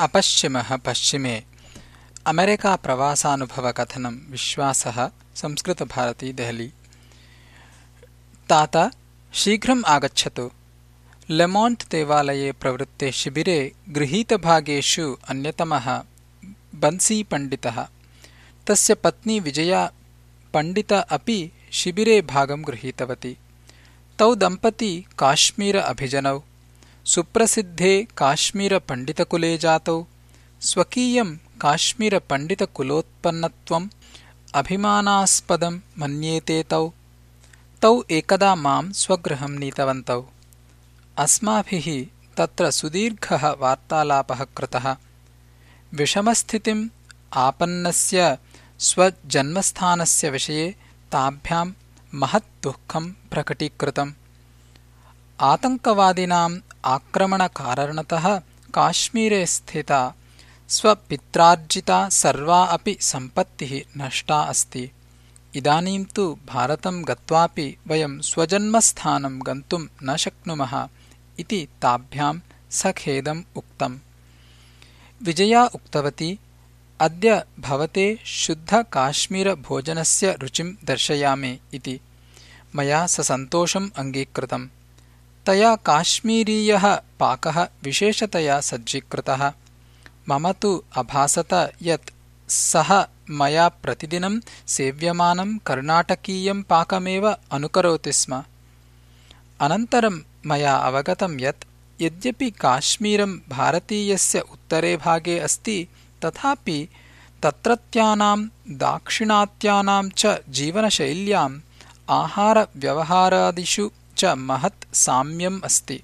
अपश्चिमः पश्चिमे। अमेरिकाप्रवासानुभवकथनं विश्वासः संस्कृतभारती देहली। तात शीघ्रम् आगच्छतु। लेमोण्ट् देवालये प्रवृत्ते शिबिरे गृहीतभागेषु अन्यतमः बन्सीपण्डितः तस्य पत्नी विजया पण्डित अपि शिबिरे भागं गृहीतवती। तौ दम्पती काश्मीर अभिजनौ सुप्रसिद्धे काश्मीरपण्डितकुले जातौ। स्वकीयं काश्मीरपण्डितकुलोत्पन्नत्वम् अभिमानास्पदं मन्येते तौ। तौ एकदा मां स्वगृहं नीतवन्तौ। अस्माभिः तत्र सुदीर्घः वार्तालापः कृतः। विषमस्थितिम् आपन्नस्य स्वजन्मस्थानस्य विषये ताभ्यां महत् दुःखं प्रकटीकृतम्। आतङ्कवादिनाम् आक्रमणकारणतः काश्मीरे स्थिता स्वपित्रार्जिता सर्वा अपि सम्पत्तिः नष्टा अस्ति। इदानीं तु भारतं गत्वापि वयं स्वजन्मस्थानं गन्तुं न शक्नुमः इति ताभ्यां सखेदम् उक्तम्। विजया उक्तवती अद्य भवते शुद्धकाश्मीरभोजनस्य रुचिं दर्शयामि इति। मया ससन्तोषम् अङ्गीकृतम् तया काश्मीरीयः पाकः विशेषतया सज्जीकृतः। मम तु अभासत यत् सः मया प्रतिदिनं सेव्यमानं कर्णाटकीयं पाकमेव अनुकरोति स्म। अनन्तरं मया अवगतं यत् यद्यपि काश्मीरं भारतीयस्य उत्तरे भागे अस्ति तथापि तत्रत्यानां दाक्षिणात्यानां च जीवनशैल्याम् आहारव्यवहारादिषु च महत् साम्यम् अस्ति।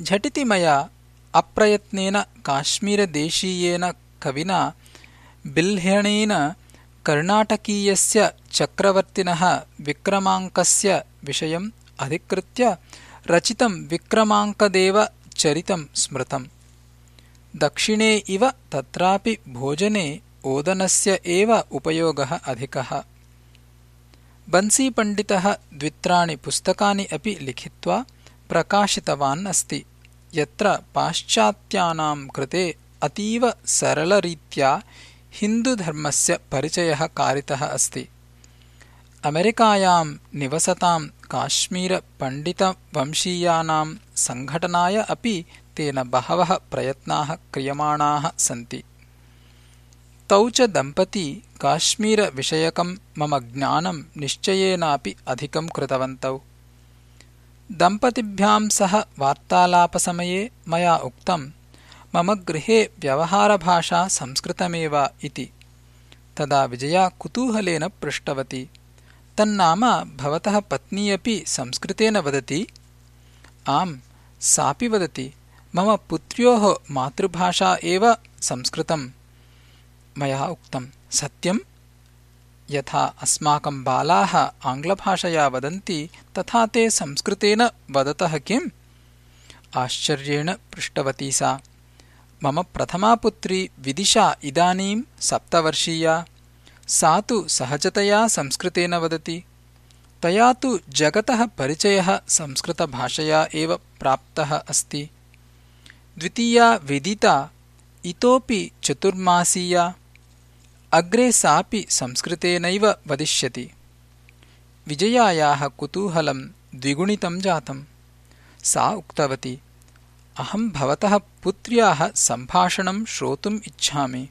झटिति मया अप्रयत्नेन काश्मीरदेशीयेन कविना बिल्ह्यणेन कर्णाटकीयस्य चक्रवर्तिनः विक्रमाङ्कस्य विषयम् अधिकृत्य रचितं विक्रमाङ्कदेव चरितं स्मृतम्। दक्षिणे इव तत्रापि भोजने ओदनस्य एव उपयोगः अधिकः बन्सीपण्डितः द्वित्राणि पुस्तकानि अपि लिखित्वा प्रकाशितवान् अस्ति। यत्र पाश्चात्यानां कृते अतीव सरलरीत्या हिन्दुधर्मस्य परिचयः कारितः अस्ति। अमेरिकायां निवसतां काश्मीरपण्डितवंशीयानां सङ्घटनाय अपि तेन बहवः प्रयत्नाः क्रियमाणाः सन्ति तौ च दम्पती काश्मीरविषयकं मम ज्ञानं निश्चयेनापि अधिकं कृतवन्तौ। दम्पतिभ्यां सह वार्तालापसमये मया उक्तम् मम गृहे व्यवहारभाषा संस्कृतमेव इति। तदा विजया कुतूहलेन पृष्टवती तन्नाम भवतः पत्नी अपि संस्कृतेन वदति? आम् सापि वदति। मम पुत्र्योः मातृभाषा एव संस्कृतम् मया उक्तम् सत्यम् यथा अस्माकं बालाः आङ्ग्लभाषया वदन्ति तथा ते संस्कृतेन वदतः किम्? आश्चर्येण पृष्टवती सा। मम प्रथमा पुत्री विदिशा इदानीं सप्तवर्षीया। सा तु सहजतया संस्कृतेन वदति। तया तु जगतः परिचयः संस्कृतभाषया एव प्राप्तः अस्ति। द्वितीया विदिता इतोपि चतुर्मासीया अग्रे सापि संस्कृतेनैव वदिष्यति। विजयायाः कुतूहलं द्विगुणितं जातम्। सा उक्तवती अहं भवतः पुत्र्याः सम्भाषणं श्रोतुम् इच्छामि।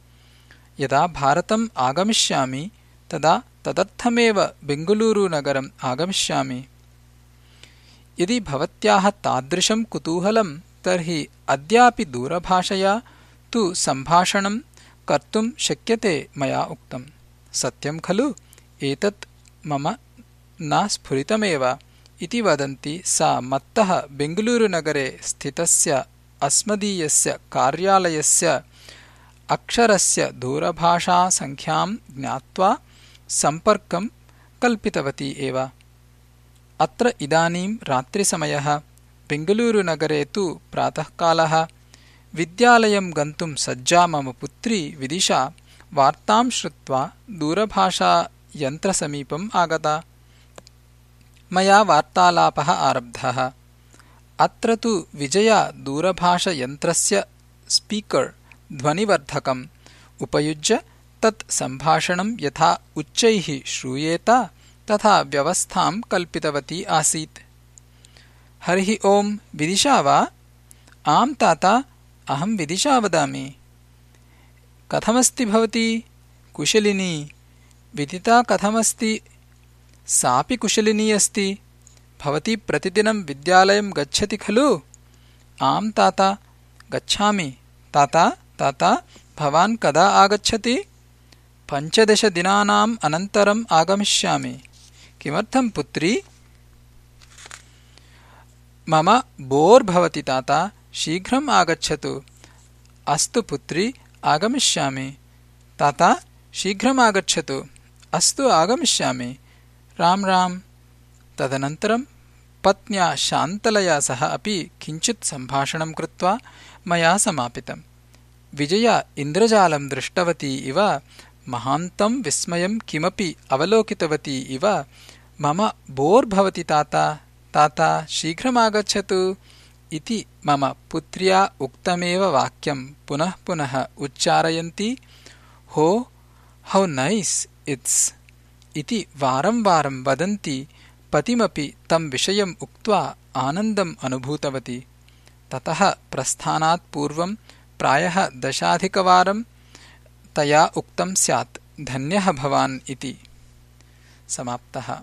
यदा भारतम् आगमिष्यामि तदा तदर्थमेव बेङ्गलूरुनगरम् आगमिष्यामि। यदि भवत्याः तादृशं कुतूहलं तर्हि अद्यापि दूरभाषया तु सम्भाषणं कर्तुं शक्यते मया उक्तम्। सत्यं खलु? एतत् मम न स्फुरितमेव। इति वदन्ती सा मत्तः बेङ्गलूरुनगरे स्थितस्य अस्मदीयस्य कार्यालयस्य अक्षरस्य दूरभाषासङ्ख्यां ज्ञात्वा सम्पर्कं कल्पितवती एव। अत्र इदानीं रात्रिसमयः। बेङ्गलूरुनगरे तु प्रातःकालः विद्यालयं गन्तुं सज्जा मम पुत्री विदिशा वार्तां श्रुत्वा दूरभाषायन्त्रसमीपम् आगता। मया वार्तालापः आरब्धः। अत्र तु विजया दूरभाषयन्त्रस्य स्पीकर् ध्वनिवर्धकम् उपयुज्य तत् सम्भाषणम् यथा उच्चैः श्रूयेत तथा व्यवस्थाम् कल्पितवती आसीत्। हरिः ओम् विदिशा वा? आम् तात अहम् विदिशा वदामि। कथमस्ति भवती? कुशलिनी। विदिता कथमस्ति? सापि कुशलिनी अस्ति। भवती प्रतिदिनम् विद्यालयम् गच्छति खलु? आम् तात। गच्छामि। तात तात भवान् कदा आगच्छति? पञ्चदशदिनानाम् अनन्तरम् आगमिष्यामि। किमर्थम् पुत्री? मम बोर् भवति तात शीघ्रम् आगच्छतु। अस्तु पुत्री आगमिष्यामि। तात शीघ्रम् आगच्छतु। अस्तु आगमिष्यामि। राम् राम्। तदनन्तरम् पत्न्या शान्तलया सह अपि किञ्चित् सम्भाषणम् कृत्वा मया समापितम् विजया इन्द्रजालम् दृष्टवती इव महान्तम् विस्मयम् किमपि अवलोकितवती इव मम बोर् भवति तात तात शीघ्रमागच्छतु इति मम पुत्र्या उक्तमेव वाक्यम् पुनः पुनः उच्चारयन्ती हो हौ नैस् इट्स् इति वारम् वारम् वदन्ती पतिमपि तम् विषयम् उक्त्वा आनन्दम् अनुभूतवती। ततः प्रस्थानात् पूर्वम् प्रायः दशाधिकवारम् तया उक्तम् स्यात्। धन्यः भवान् इति। समाप्तः